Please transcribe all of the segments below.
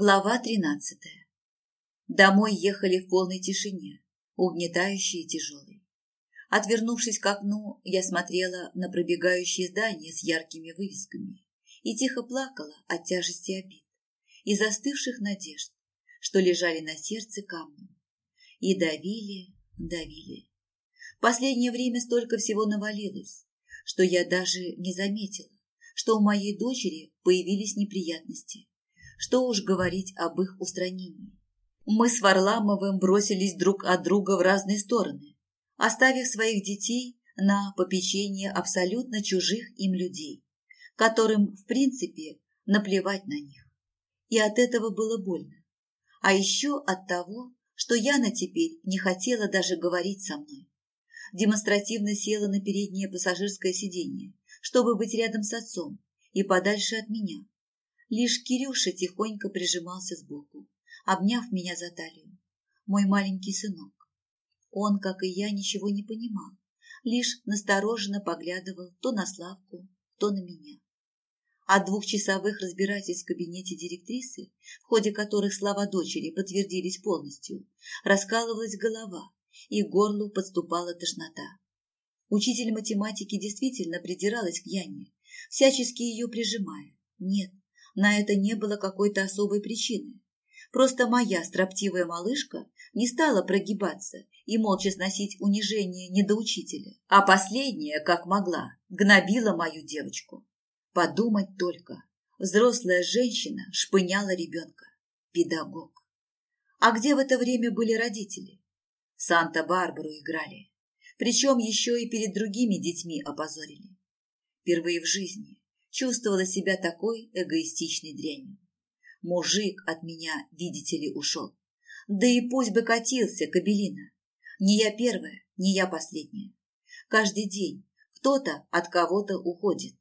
Глава тринадцатая. Домой ехали в полной тишине, угнетающей и тяжелой. Отвернувшись к окну, я смотрела на пробегающие здания с яркими вывесками и тихо плакала от тяжести обид и застывших надежд, что лежали на сердце камнем. И давили, давили. Последнее время столько всего навалилось, что я даже не заметила, что у моей дочери появились неприятности что уж говорить об их устранении. Мы с Варламовым бросились друг от друга в разные стороны, оставив своих детей на попечение абсолютно чужих им людей, которым, в принципе, наплевать на них. И от этого было больно. А еще от того, что Яна теперь не хотела даже говорить со мной. Демонстративно села на переднее пассажирское сиденье, чтобы быть рядом с отцом и подальше от меня, Лишь Кирюша тихонько прижимался сбоку, обняв меня за талию. Мой маленький сынок. Он, как и я, ничего не понимал, лишь настороженно поглядывал то на Славку, то на меня. От двухчасовых разбирательств в кабинете директрисы, в ходе которых слова дочери подтвердились полностью, раскалывалась голова, и к горлу подступала тошнота. Учитель математики действительно придиралась к Яне, всячески ее прижимая. Нет, на это не было какой-то особой причины. Просто моя строптивая малышка не стала прогибаться и молча сносить унижение недоучителя, а последняя, как могла, гнобила мою девочку. Подумать только, взрослая женщина шпыняла ребенка. Педагог. А где в это время были родители? Санта-Барбару играли. Причем еще и перед другими детьми опозорили. Впервые в жизни чувствовала себя такой эгоистичной дрянью. Мужик от меня, видите ли, ушел. Да и пусть бы катился, кабелина. Не я первая, не я последняя. Каждый день кто-то от кого-то уходит,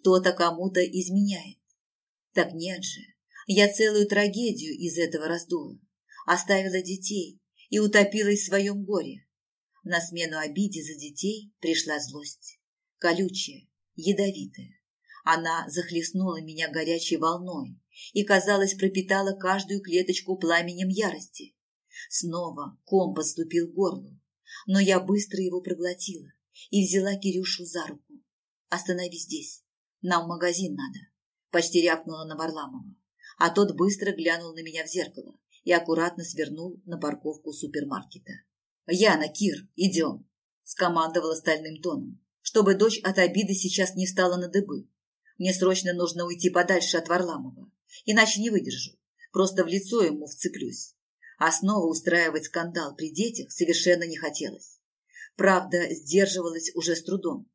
кто-то кому-то изменяет. Так нет же, я целую трагедию из этого раздула, оставила детей и утопилась в своем горе. На смену обиде за детей пришла злость, колючая, ядовитая. Она захлестнула меня горячей волной и, казалось, пропитала каждую клеточку пламенем ярости. Снова ком подступил к горлу, но я быстро его проглотила и взяла Кирюшу за руку. «Останови здесь, нам магазин надо», – почти рявкнула на Варламова, а тот быстро глянул на меня в зеркало и аккуратно свернул на парковку супермаркета. «Яна, Кир, идем!» – скомандовала стальным тоном, чтобы дочь от обиды сейчас не встала на дыбы. Мне срочно нужно уйти подальше от Варламова, иначе не выдержу. Просто в лицо ему вцеплюсь. А снова устраивать скандал при детях совершенно не хотелось. Правда, сдерживалась уже с трудом.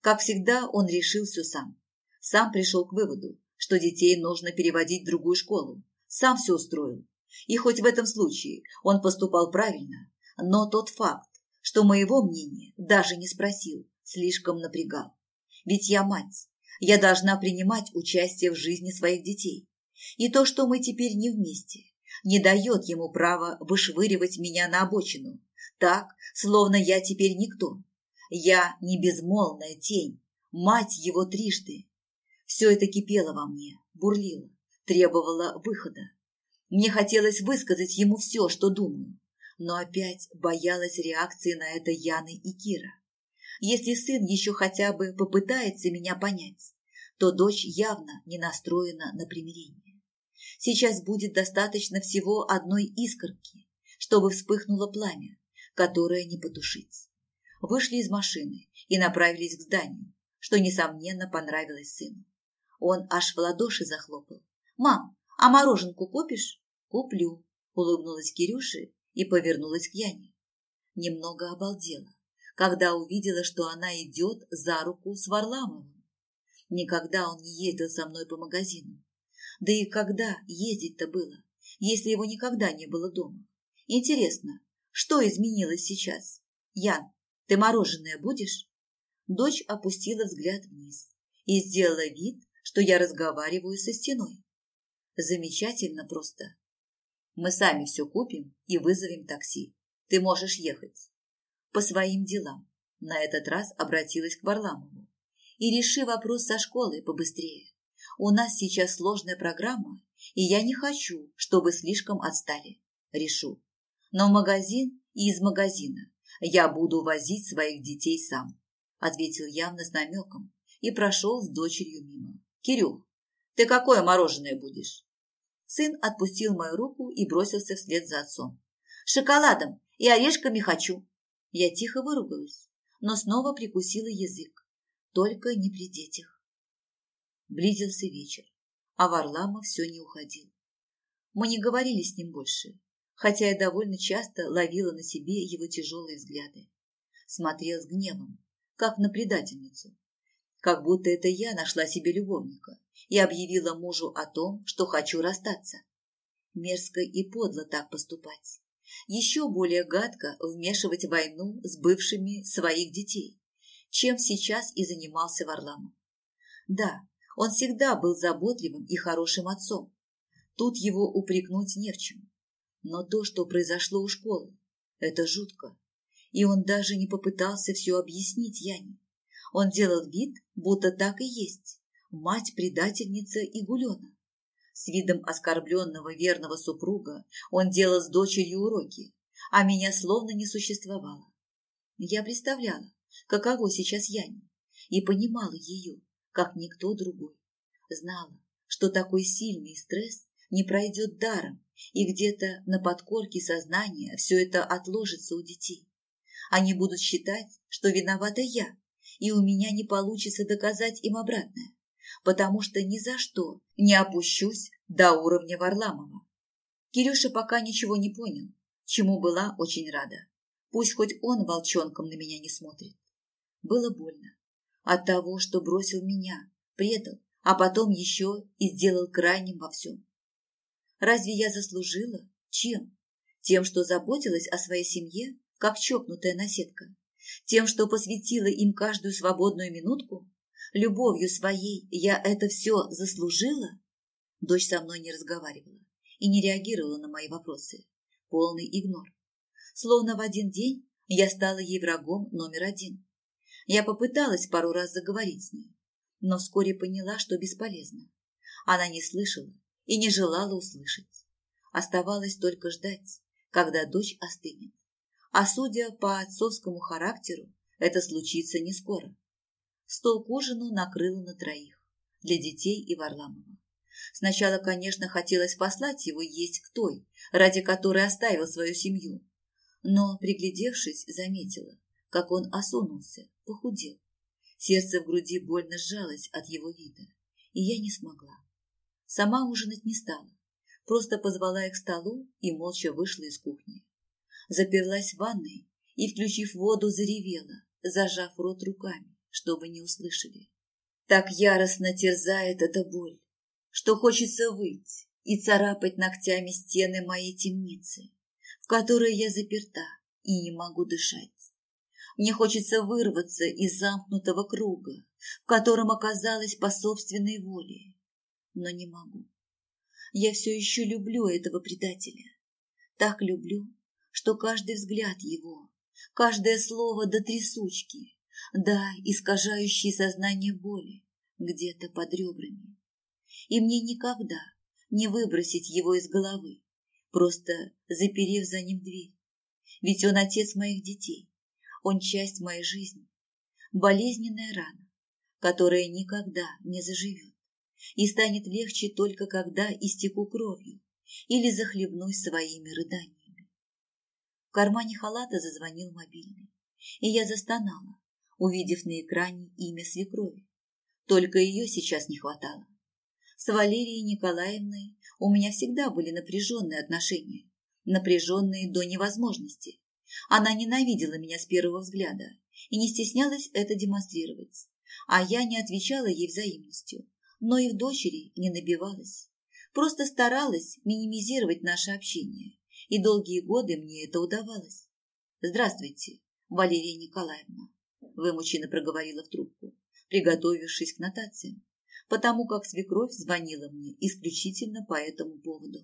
Как всегда, он решил все сам. Сам пришел к выводу, что детей нужно переводить в другую школу. Сам все устроил. И хоть в этом случае он поступал правильно, но тот факт, что моего мнения даже не спросил, слишком напрягал. Ведь я мать, я должна принимать участие в жизни своих детей. И то, что мы теперь не вместе, не дает ему права вышвыривать меня на обочину, так, словно я теперь никто. Я не безмолвная тень, мать его трижды. Все это кипело во мне, бурлило, требовало выхода. Мне хотелось высказать ему все, что думаю, но опять боялась реакции на это Яны и Кира. Если сын еще хотя бы попытается меня понять, то дочь явно не настроена на примирение. Сейчас будет достаточно всего одной искорки, чтобы вспыхнуло пламя, которое не потушить. Вышли из машины и направились к зданию, что, несомненно, понравилось сыну. Он аж в ладоши захлопал. «Мам, а мороженку купишь?» «Куплю», — улыбнулась Кирюше и повернулась к Яне. Немного обалдела когда увидела, что она идет за руку с Варламовым. Никогда он не ездил со мной по магазину. Да и когда ездить-то было, если его никогда не было дома? Интересно, что изменилось сейчас? Ян, ты мороженое будешь? Дочь опустила взгляд вниз и сделала вид, что я разговариваю со стеной. Замечательно просто. Мы сами все купим и вызовем такси. Ты можешь ехать по своим делам. На этот раз обратилась к Варламову. И реши вопрос со школой побыстрее. У нас сейчас сложная программа, И я не хочу, чтобы слишком отстали. Решу. Но в магазин и из магазина я буду возить своих детей сам, ответил явно с намеком и прошел с дочерью мимо. Кирюх, ты какое мороженое будешь? Сын отпустил мою руку и бросился вслед за отцом. Шоколадом и орешками хочу. Я тихо выругалась, но снова прикусила язык. Только не при детях. Близился вечер, а Варламов все не уходил. Мы не говорили с ним больше, хотя я довольно часто ловила на себе его тяжелые взгляды. Смотрел с гневом, как на предательницу, как будто это я нашла себе любовника и объявила мужу о том, что хочу расстаться. Мерзко и подло так поступать. Еще более гадко вмешивать войну с бывшими своих детей, чем сейчас и занимался Варламов. Да, он всегда был заботливым и хорошим отцом. Тут его упрекнуть не в чем. Но то, что произошло у школы, это жутко. И он даже не попытался все объяснить Яне. Он делал вид, будто так и есть. Мать-предательница и гулена. С видом оскорбленного верного супруга он делал с дочерью уроки, а меня словно не существовало. Я представляла, каково сейчас Яне, и понимала ее, как никто другой. Знала, что такой сильный стресс не пройдет даром, и где-то на подкорке сознания все это отложится у детей. Они будут считать, что виновата я, и у меня не получится доказать им обратное, потому что ни за что не опущусь до уровня Варламова. Кирюша пока ничего не понял, чему была очень рада. Пусть хоть он волчонком на меня не смотрит. Было больно. От того, что бросил меня, предал, а потом еще и сделал крайним во всем. Разве я заслужила? Чем? Тем, что заботилась о своей семье, как чокнутая наседка? Тем, что посвятила им каждую свободную минутку? Любовью своей я это все заслужила? Дочь со мной не разговаривала и не реагировала на мои вопросы. Полный игнор. Словно в один день я стала ей врагом номер один. Я попыталась пару раз заговорить с ней, но вскоре поняла, что бесполезно. Она не слышала и не желала услышать. Оставалось только ждать, когда дочь остынет. А судя по отцовскому характеру, это случится не скоро. Стол к ужину накрыла на троих, для детей и Варламова. Сначала, конечно, хотелось послать его есть к той, ради которой оставил свою семью. Но, приглядевшись, заметила, как он осунулся, похудел. Сердце в груди больно сжалось от его вида, и я не смогла. Сама ужинать не стала, просто позвала их к столу и молча вышла из кухни. Заперлась в ванной и, включив воду, заревела, зажав рот руками, чтобы не услышали. Так яростно терзает эта боль, что хочется выйти и царапать ногтями стены моей темницы, в которой я заперта и не могу дышать. Мне хочется вырваться из замкнутого круга, в котором оказалась по собственной воле, но не могу. Я все еще люблю этого предателя. Так люблю, что каждый взгляд его, каждое слово до трясучки, да, искажающие сознание боли где-то под ребрами. И мне никогда не выбросить его из головы, просто заперев за ним дверь. Ведь он отец моих детей, он часть моей жизни, болезненная рана, которая никогда не заживет и станет легче только когда истеку кровью или захлебнусь своими рыданиями. В кармане халата зазвонил мобильный, и я застонала, увидев на экране имя свекрови. Только ее сейчас не хватало. С Валерией Николаевной у меня всегда были напряженные отношения, напряженные до невозможности. Она ненавидела меня с первого взгляда и не стеснялась это демонстрировать, а я не отвечала ей взаимностью, но и в дочери не набивалась. Просто старалась минимизировать наше общение, и долгие годы мне это удавалось. «Здравствуйте, Валерия Николаевна», – вымученно проговорила в трубку, приготовившись к нотациям, потому как свекровь звонила мне исключительно по этому поводу.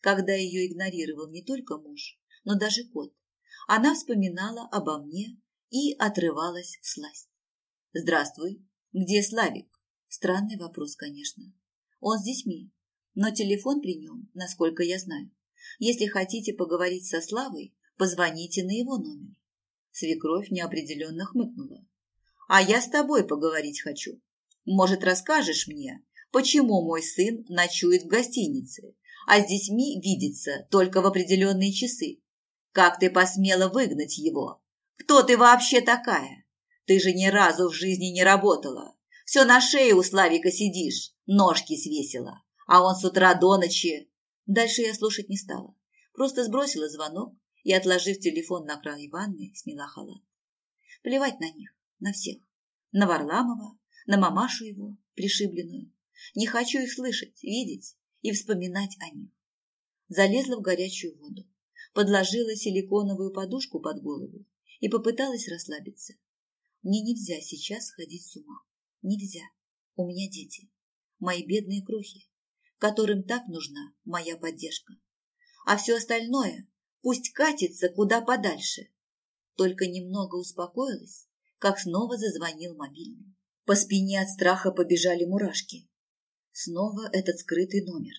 Когда ее игнорировал не только муж, но даже кот, она вспоминала обо мне и отрывалась в сласть. «Здравствуй, где Славик?» Странный вопрос, конечно. Он с детьми. Но телефон при нем, насколько я знаю. Если хотите поговорить со Славой, позвоните на его номер. Свекровь неопределенно хмыкнула. А я с тобой поговорить хочу. Может, расскажешь мне, почему мой сын ночует в гостинице, а с детьми видится только в определенные часы? Как ты посмела выгнать его? Кто ты вообще такая? Ты же ни разу в жизни не работала. Все на шее у Славика сидишь, ножки свесила. А он с утра до ночи... Дальше я слушать не стала. Просто сбросила звонок и, отложив телефон на край ванны, сняла халат. Плевать на них, на всех. На Варламова, на мамашу его, пришибленную. Не хочу их слышать, видеть и вспоминать о них. Залезла в горячую воду, подложила силиконовую подушку под голову и попыталась расслабиться. Мне нельзя сейчас сходить с ума. Нельзя. У меня дети. Мои бедные крохи, которым так нужна моя поддержка. А все остальное пусть катится куда подальше. Только немного успокоилась, как снова зазвонил мобильный. По спине от страха побежали мурашки. Снова этот скрытый номер.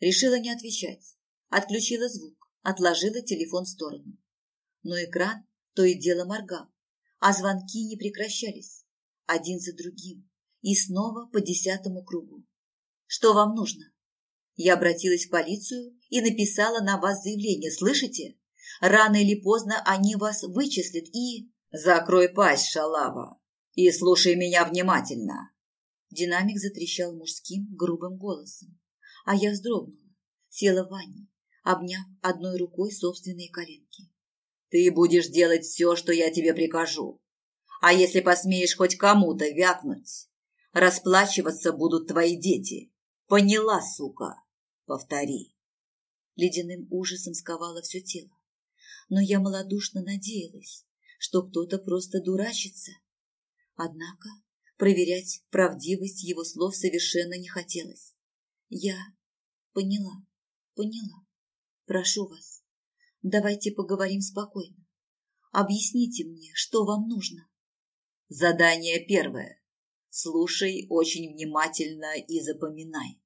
Решила не отвечать. Отключила звук, отложила телефон в сторону. Но экран то и дело моргал а звонки не прекращались, один за другим, и снова по десятому кругу. Что вам нужно? Я обратилась в полицию и написала на вас заявление, слышите? Рано или поздно они вас вычислят и... Закрой пасть, шалава, и слушай меня внимательно. Динамик затрещал мужским грубым голосом, а я вздрогнула, села в ванне, обняв одной рукой собственные коленки. Ты будешь делать все, что я тебе прикажу. А если посмеешь хоть кому-то вякнуть, расплачиваться будут твои дети. Поняла, сука? Повтори. Ледяным ужасом сковало все тело. Но я малодушно надеялась, что кто-то просто дурачится. Однако проверять правдивость его слов совершенно не хотелось. Я поняла, поняла. Прошу вас, Давайте поговорим спокойно. Объясните мне, что вам нужно. Задание первое. Слушай очень внимательно и запоминай.